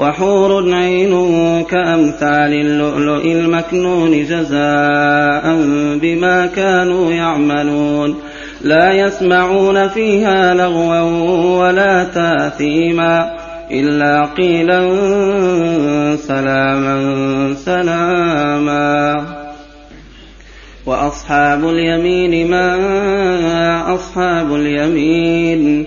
وحور عين كأمثال اللؤلؤ المكنون جزاء بما كانوا يعملون. لا يسمعون فيها لغوا ولا تاثيما إلا قيلا سلاما سلاما. وأصحاب اليمين ما أصحاب اليمين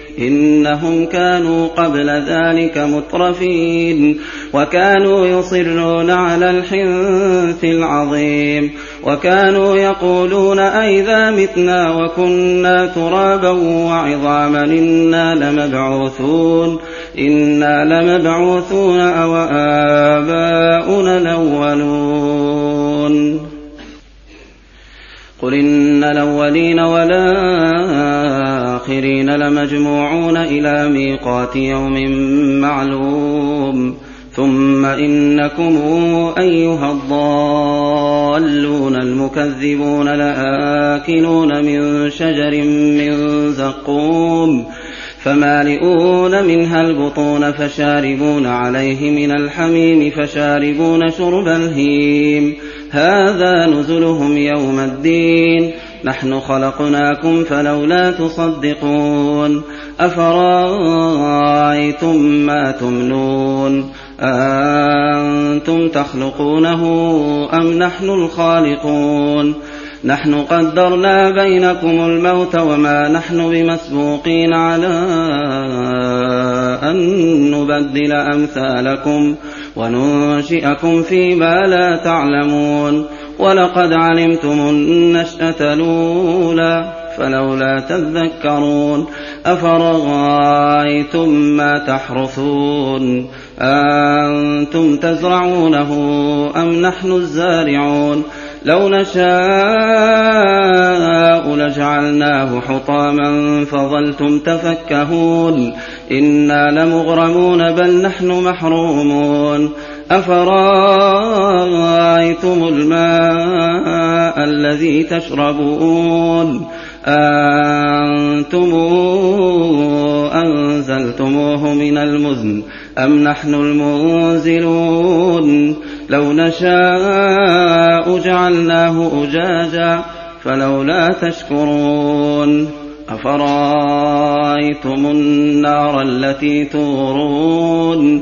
إنهم كانوا قبل ذلك مترفين وكانوا يصرون على الحنث العظيم وكانوا يقولون أئذا متنا وكنا ترابا وعظاما إنا لمبعوثون إنا لمبعوثون أو آباؤنا الأولون قل إن الأولين والآخرين لمجموعون إلى ميقات يوم معلوم. ثم إنكم أيها الضالون المكذبون لآكلون من شجر من زقوم. فمالئون منها البطون فشاربون عليه من الحميم فشاربون شرب الهيم. هذا نزلهم يوم الدين. نحن خلقناكم فلولا تصدقون أفرأيتم ما تمنون أنتم تخلقونه أم نحن الخالقون نحن قدرنا بينكم الموت وما نحن بمسبوقين على أن نبدل أمثالكم وننشئكم فيما لا تعلمون ولقد علمتم النشأة الأولى فلولا تذكرون أفرأيتم ما تحرثون أنتم تزرعونه أم نحن الزارعون لو نشاء لجعلناه حطاما فظلتم تفكهون إنا لمغرمون بل نحن محرومون أفرايتم الماء الذي تشربون؟ أنتم أنزلتموه من المزن أم نحن المنزلون؟ لو نشاء جعلناه أجاجا فلولا تشكرون. أفرايتم النار التي تورون؟